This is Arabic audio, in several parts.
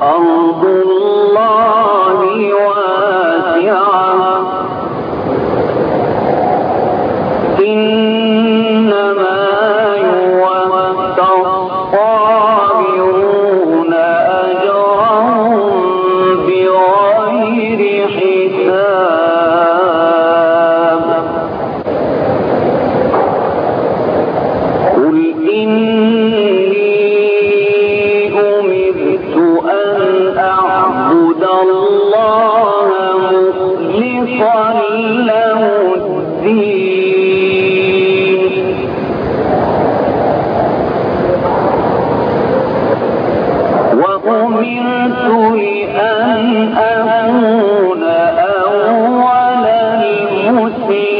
الأرض मुझसे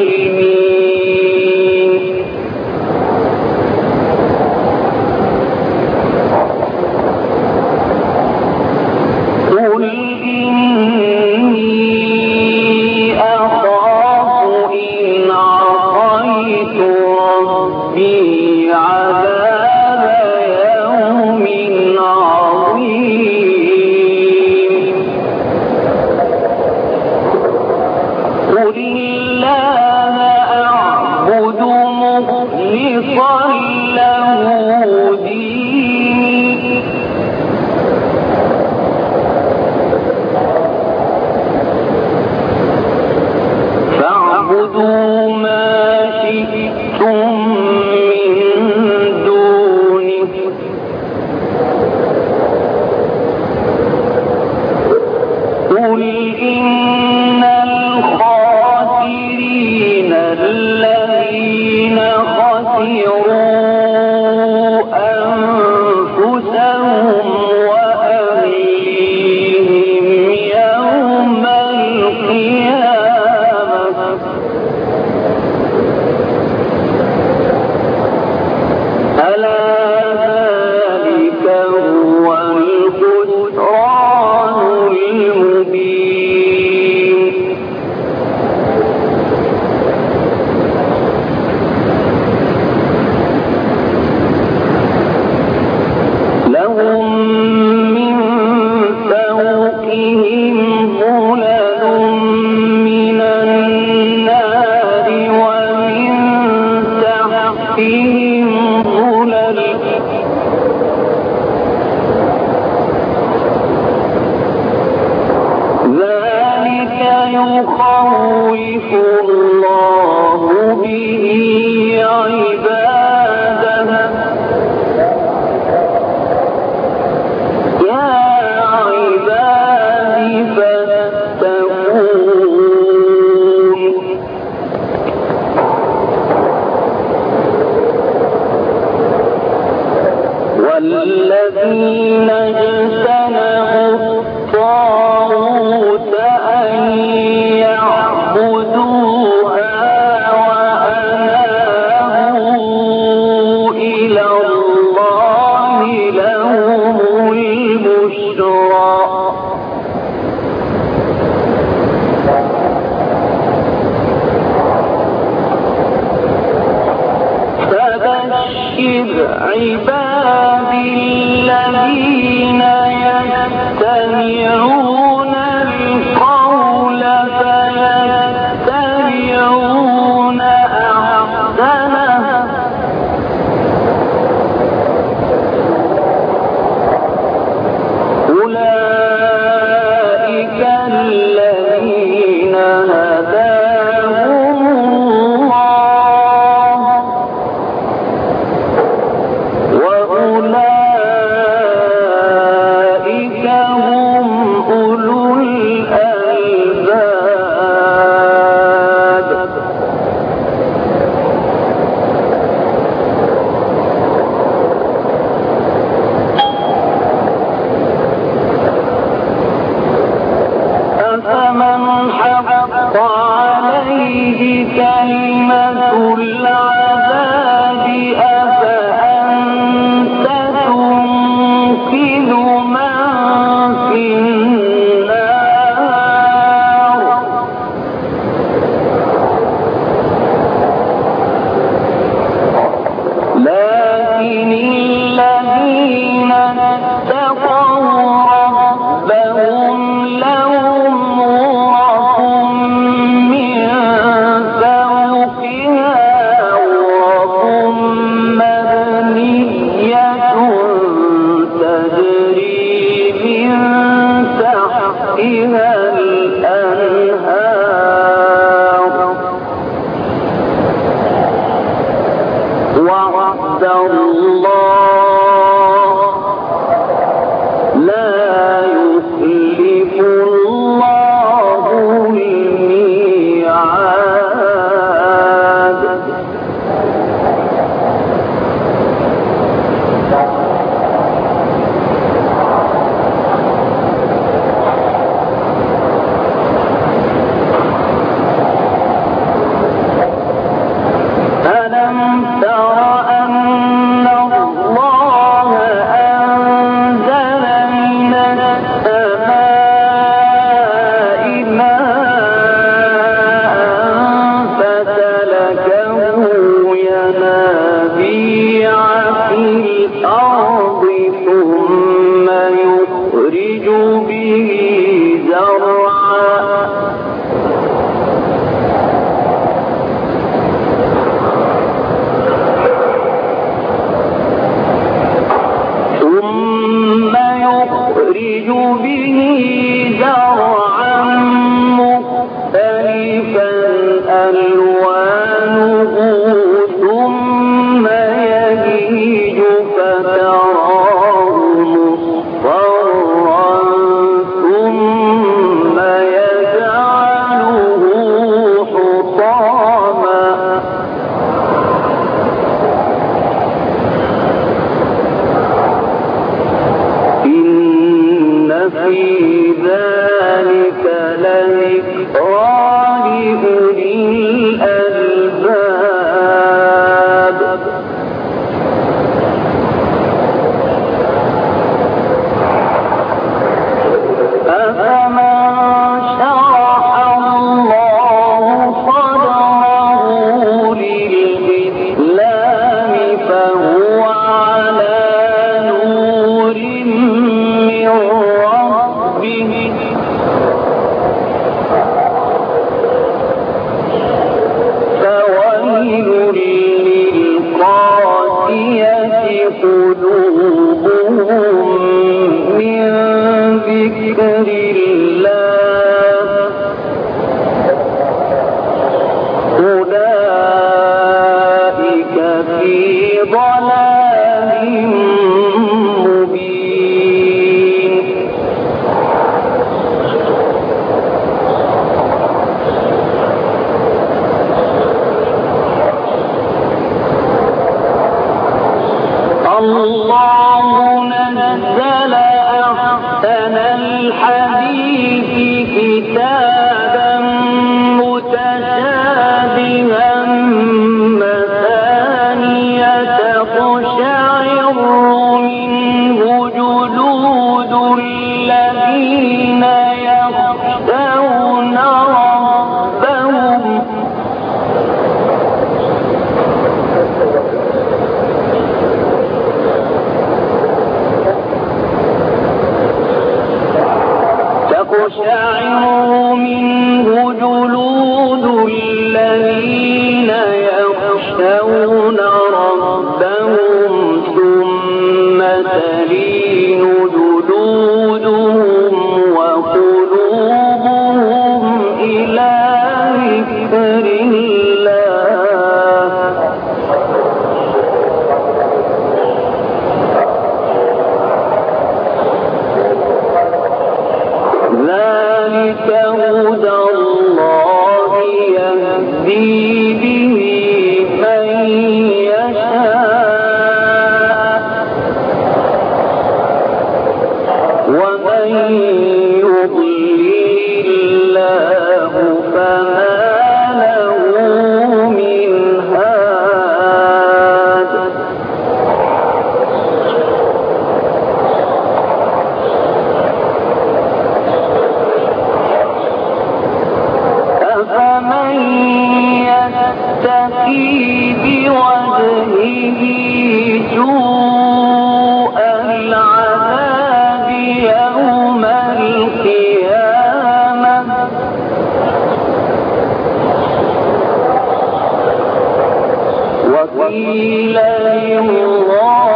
وقيل للظالمين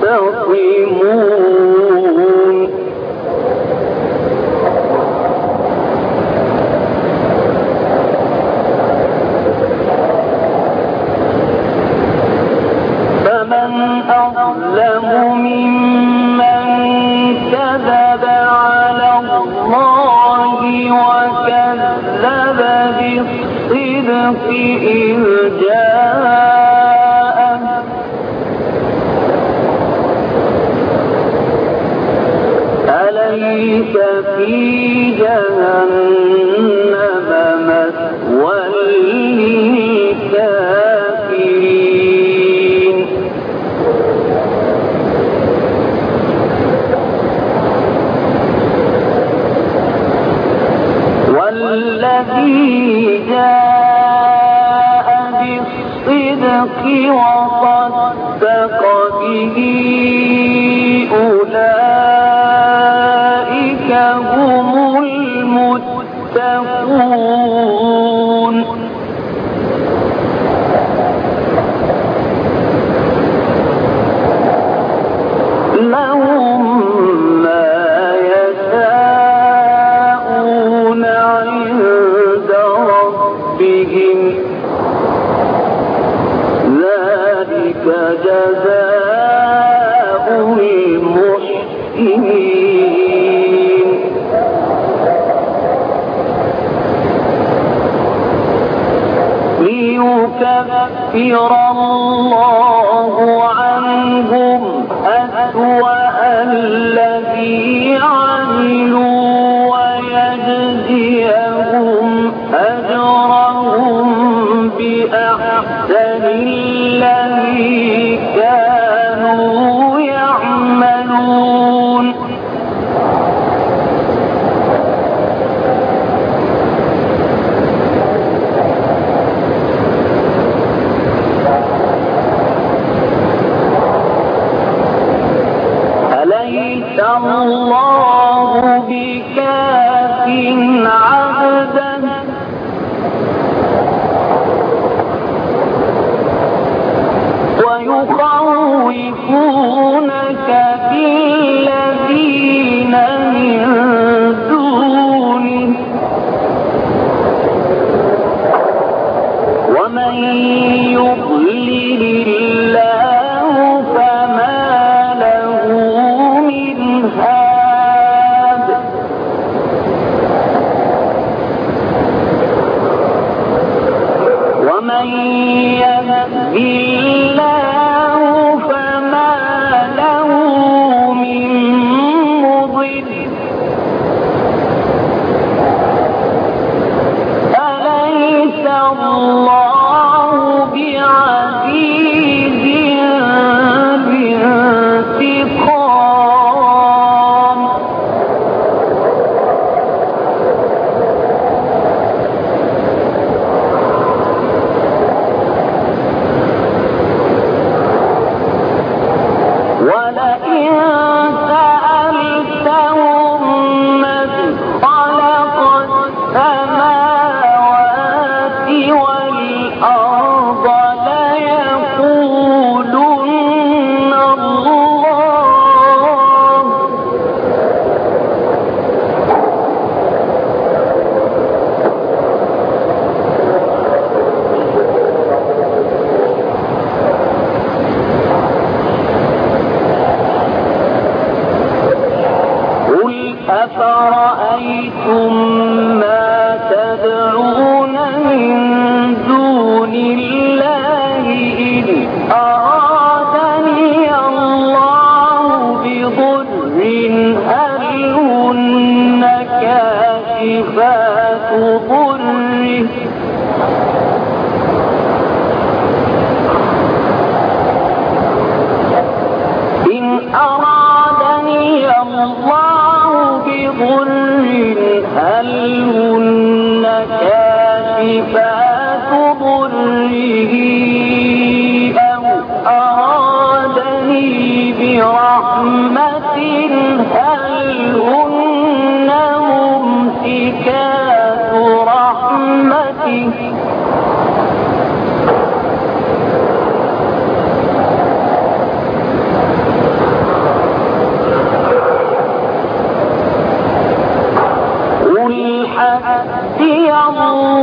تختصمون وصدق به. غفر الله عنه هي الله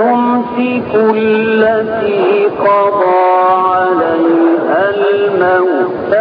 أيمسك التي قضى عليها الموت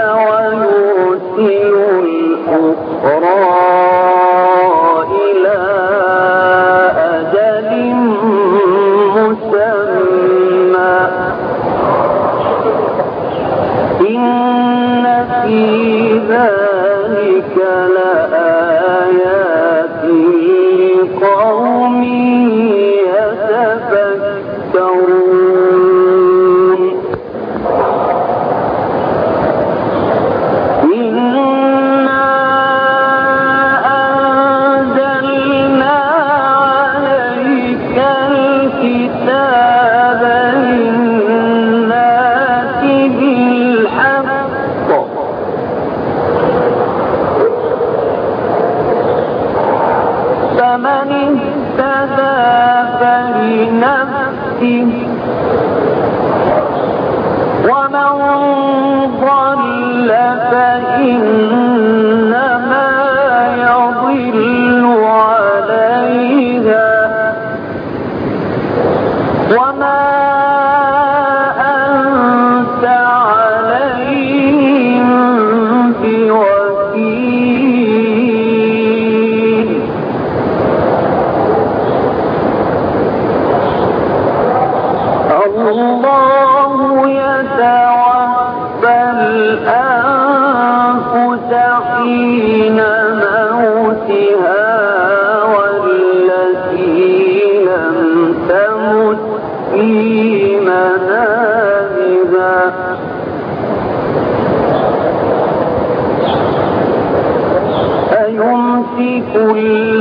قل